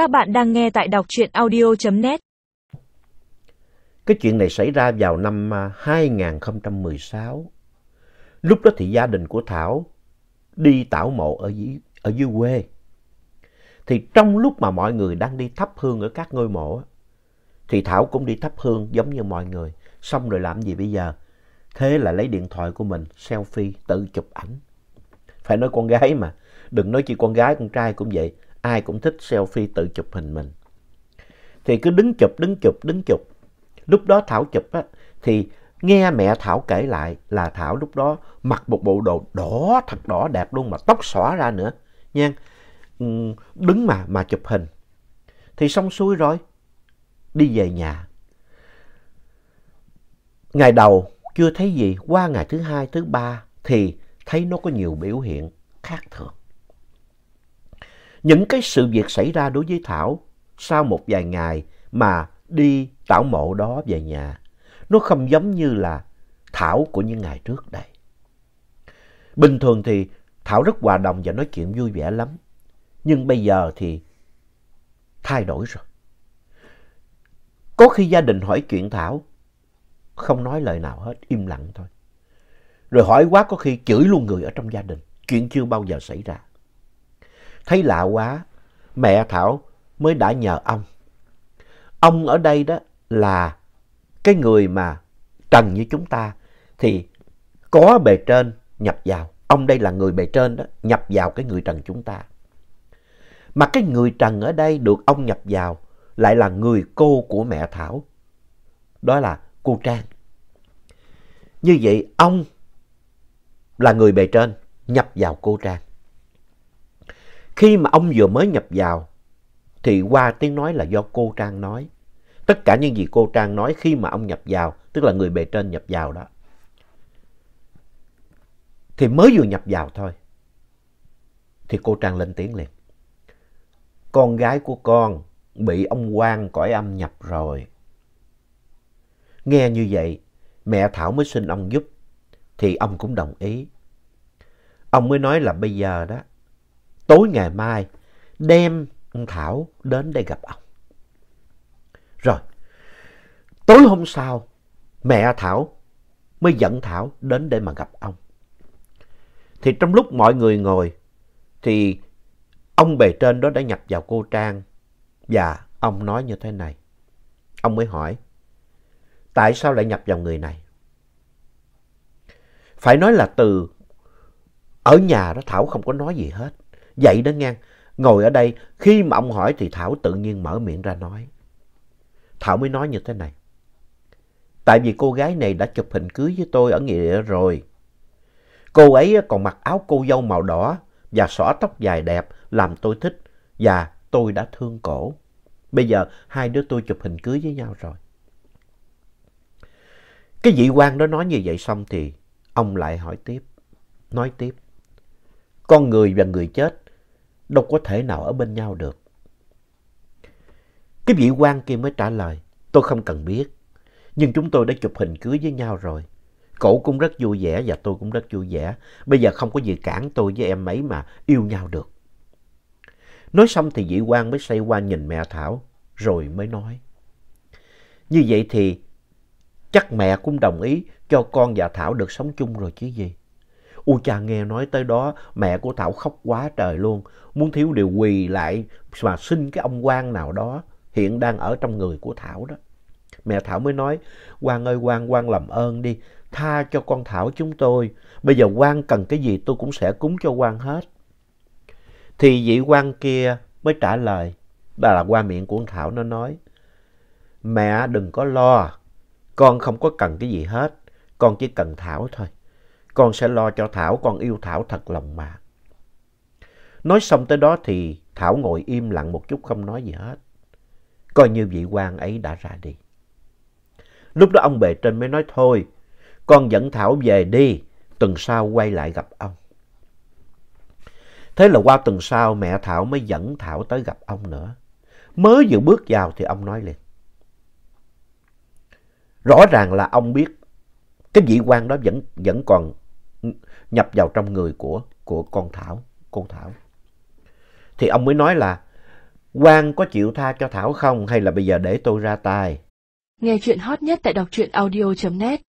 Các bạn đang nghe tại đọc truyện audio.net. Cái chuyện này xảy ra vào năm à, 2016. Lúc đó thì gia đình của Thảo đi tảo mộ ở dưới, ở dưới quê. Thì trong lúc mà mọi người đang đi thắp hương ở các ngôi mộ, thì Thảo cũng đi thắp hương giống như mọi người. Xong rồi làm gì bây giờ? Thế là lấy điện thoại của mình, selfie, tự chụp ảnh. Phải nói con gái mà, đừng nói chỉ con gái, con trai cũng vậy. Ai cũng thích selfie tự chụp hình mình. Thì cứ đứng chụp, đứng chụp, đứng chụp. Lúc đó Thảo chụp á, thì nghe mẹ Thảo kể lại là Thảo lúc đó mặc một bộ đồ đỏ, thật đỏ đẹp luôn mà tóc xõa ra nữa. Nha, ừ, đứng mà, mà chụp hình. Thì xong xuôi rồi, đi về nhà. Ngày đầu chưa thấy gì, qua ngày thứ hai, thứ ba thì thấy nó có nhiều biểu hiện khác thường. Những cái sự việc xảy ra đối với Thảo sau một vài ngày mà đi tảo mộ đó về nhà, nó không giống như là Thảo của những ngày trước đây. Bình thường thì Thảo rất hòa đồng và nói chuyện vui vẻ lắm. Nhưng bây giờ thì thay đổi rồi. Có khi gia đình hỏi chuyện Thảo, không nói lời nào hết, im lặng thôi. Rồi hỏi quá có khi chửi luôn người ở trong gia đình, chuyện chưa bao giờ xảy ra. Thấy lạ quá, mẹ Thảo mới đã nhờ ông. Ông ở đây đó là cái người mà trần như chúng ta thì có bề trên nhập vào. Ông đây là người bề trên đó, nhập vào cái người trần chúng ta. Mà cái người trần ở đây được ông nhập vào lại là người cô của mẹ Thảo. Đó là cô Trang. Như vậy ông là người bề trên nhập vào cô Trang. Khi mà ông vừa mới nhập vào thì qua tiếng nói là do cô Trang nói. Tất cả những gì cô Trang nói khi mà ông nhập vào, tức là người bề trên nhập vào đó. Thì mới vừa nhập vào thôi. Thì cô Trang lên tiếng liền. Con gái của con bị ông quan cõi âm nhập rồi. Nghe như vậy, mẹ Thảo mới xin ông giúp. Thì ông cũng đồng ý. Ông mới nói là bây giờ đó, tối ngày mai đem Thảo đến đây gặp ông. Rồi, tối hôm sau, mẹ Thảo mới dẫn Thảo đến để mà gặp ông. Thì trong lúc mọi người ngồi, thì ông bề trên đó đã nhập vào cô Trang và ông nói như thế này. Ông mới hỏi, tại sao lại nhập vào người này? Phải nói là từ ở nhà đó Thảo không có nói gì hết. Vậy đó nghe, ngồi ở đây, khi mà ông hỏi thì Thảo tự nhiên mở miệng ra nói. Thảo mới nói như thế này. Tại vì cô gái này đã chụp hình cưới với tôi ở nghĩa địa rồi. Cô ấy còn mặc áo cô dâu màu đỏ và xõa tóc dài đẹp làm tôi thích và tôi đã thương cổ. Bây giờ hai đứa tôi chụp hình cưới với nhau rồi. Cái vị quan đó nói như vậy xong thì ông lại hỏi tiếp, nói tiếp. Con người và người chết đâu có thể nào ở bên nhau được. Cái vị quan kia mới trả lời, tôi không cần biết, nhưng chúng tôi đã chụp hình cưới với nhau rồi. Cổ cũng rất vui vẻ và tôi cũng rất vui vẻ. Bây giờ không có gì cản tôi với em ấy mà yêu nhau được. Nói xong thì vị quan mới xoay qua nhìn mẹ Thảo, rồi mới nói. Như vậy thì chắc mẹ cũng đồng ý cho con và Thảo được sống chung rồi chứ gì. U cha nghe nói tới đó, mẹ của Thảo khóc quá trời luôn, muốn thiếu điều quỳ lại mà xin cái ông quan nào đó hiện đang ở trong người của Thảo đó. Mẹ Thảo mới nói, quan ơi quan, quan làm ơn đi, tha cho con Thảo chúng tôi. Bây giờ quan cần cái gì tôi cũng sẽ cúng cho quan hết. Thì vị quan kia mới trả lời, đó là qua miệng của con Thảo nó nói, mẹ đừng có lo, con không có cần cái gì hết, con chỉ cần Thảo thôi. Con sẽ lo cho Thảo, con yêu Thảo thật lòng mà. Nói xong tới đó thì Thảo ngồi im lặng một chút không nói gì hết. Coi như vị quan ấy đã ra đi. Lúc đó ông bề trên mới nói thôi, con dẫn Thảo về đi, tuần sau quay lại gặp ông. Thế là qua tuần sau mẹ Thảo mới dẫn Thảo tới gặp ông nữa. Mới vừa bước vào thì ông nói liền. Rõ ràng là ông biết cái vị quan đó vẫn, vẫn còn nhập vào trong người của, của con Thảo, cô Thảo. Thì ông mới nói là quan có chịu tha cho Thảo không hay là bây giờ để tôi ra tay? Nghe chuyện hot nhất tại đọc truyện audio.net